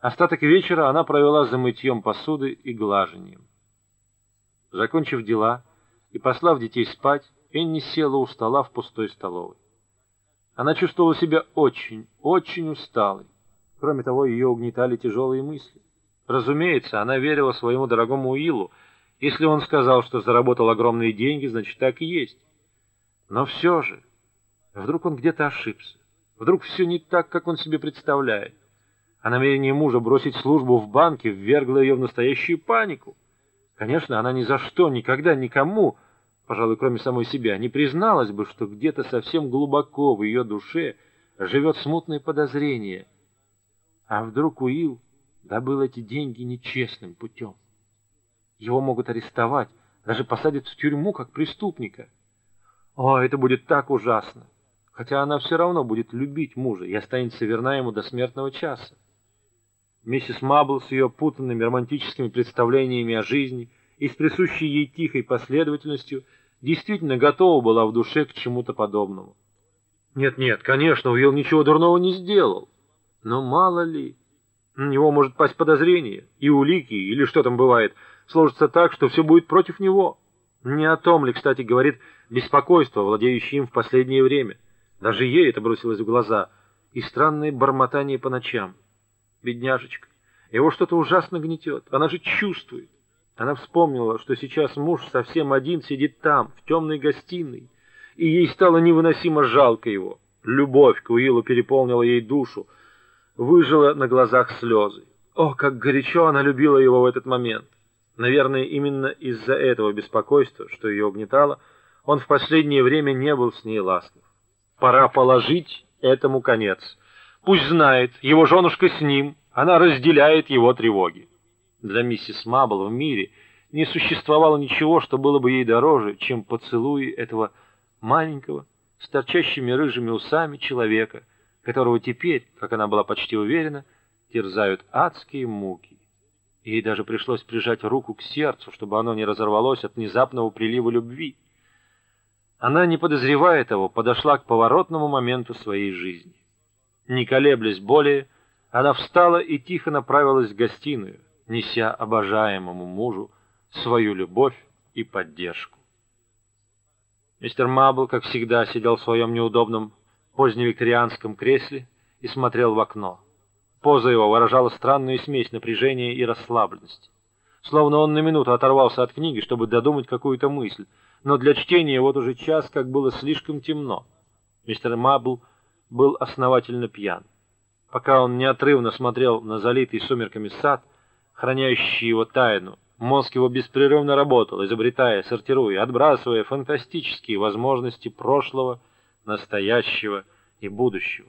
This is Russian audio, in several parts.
Остаток вечера она провела за мытьем посуды и глажением. Закончив дела и послав детей спать, Энни села у стола в пустой столовой. Она чувствовала себя очень, очень усталой. Кроме того, ее угнетали тяжелые мысли. Разумеется, она верила своему дорогому Уиллу. Если он сказал, что заработал огромные деньги, значит, так и есть. Но все же, вдруг он где-то ошибся. Вдруг все не так, как он себе представляет а намерение мужа бросить службу в банке ввергло ее в настоящую панику. Конечно, она ни за что, никогда, никому, пожалуй, кроме самой себя, не призналась бы, что где-то совсем глубоко в ее душе живет смутное подозрение. А вдруг Уилл добыл эти деньги нечестным путем? Его могут арестовать, даже посадят в тюрьму как преступника. О, это будет так ужасно! Хотя она все равно будет любить мужа и останется верна ему до смертного часа. Миссис Мабл с ее путанными романтическими представлениями о жизни и с присущей ей тихой последовательностью действительно готова была в душе к чему-то подобному. Нет-нет, конечно, Уилл ничего дурного не сделал. Но мало ли, на него может пасть подозрение, и улики, или что там бывает, сложится так, что все будет против него. Не о том ли, кстати, говорит беспокойство, владеющее им в последнее время. Даже ей это бросилось в глаза, и странное бормотание по ночам. Бедняжечка. Его что-то ужасно гнетет. Она же чувствует. Она вспомнила, что сейчас муж совсем один сидит там, в темной гостиной, и ей стало невыносимо жалко его. Любовь к Уиллу переполнила ей душу, выжила на глазах слезы. О, как горячо она любила его в этот момент! Наверное, именно из-за этого беспокойства, что ее угнетало, он в последнее время не был с ней ласков. Пора положить этому конец. Пусть знает, его женушка с ним, она разделяет его тревоги. Для миссис Мабл в мире не существовало ничего, что было бы ей дороже, чем поцелуи этого маленького, с торчащими рыжими усами человека, которого теперь, как она была почти уверена, терзают адские муки. Ей даже пришлось прижать руку к сердцу, чтобы оно не разорвалось от внезапного прилива любви. Она, не подозревая того, подошла к поворотному моменту своей жизни. Не колеблясь более, она встала и тихо направилась в гостиную, неся обожаемому мужу свою любовь и поддержку. Мистер Мабл, как всегда, сидел в своем неудобном поздневикторианском кресле и смотрел в окно. Поза его выражала странную смесь напряжения и расслабленности. Словно он на минуту оторвался от книги, чтобы додумать какую-то мысль, но для чтения вот уже час, как было слишком темно. Мистер Мабл был основательно пьян. Пока он неотрывно смотрел на залитый сумерками сад, хранящий его тайну, мозг его беспрерывно работал, изобретая, сортируя, отбрасывая фантастические возможности прошлого, настоящего и будущего.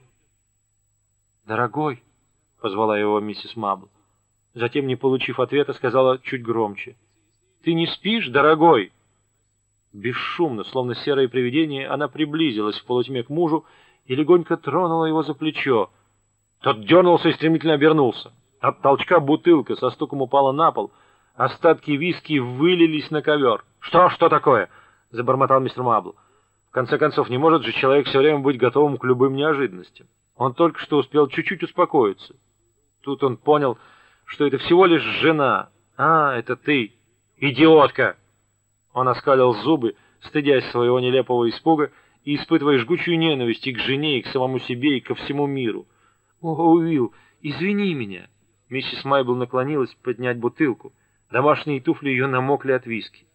«Дорогой!» — позвала его миссис Мабл. Затем, не получив ответа, сказала чуть громче. «Ты не спишь, дорогой?» Бесшумно, словно серое привидение, она приблизилась в полутьме к мужу и легонько тронула его за плечо. Тот дернулся и стремительно обернулся. От толчка бутылка со стуком упала на пол. Остатки виски вылились на ковер. «Что? Что такое?» — забормотал мистер Мабл. В конце концов, не может же человек все время быть готовым к любым неожиданностям. Он только что успел чуть-чуть успокоиться. Тут он понял, что это всего лишь жена. «А, это ты, идиотка!» Он оскалил зубы, стыдясь своего нелепого испуга, и испытывая жгучую ненависть и к жене, и к самому себе, и ко всему миру. «О, Уилл, извини меня!» Миссис Майбл наклонилась поднять бутылку. Домашние туфли ее намокли от виски.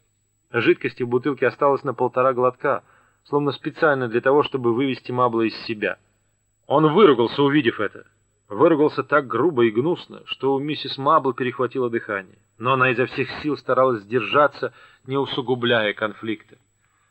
Жидкости в бутылке осталось на полтора глотка, словно специально для того, чтобы вывести Мабла из себя. Он выругался, увидев это. Выругался так грубо и гнусно, что у миссис Мабл перехватило дыхание. Но она изо всех сил старалась сдержаться, не усугубляя конфликта.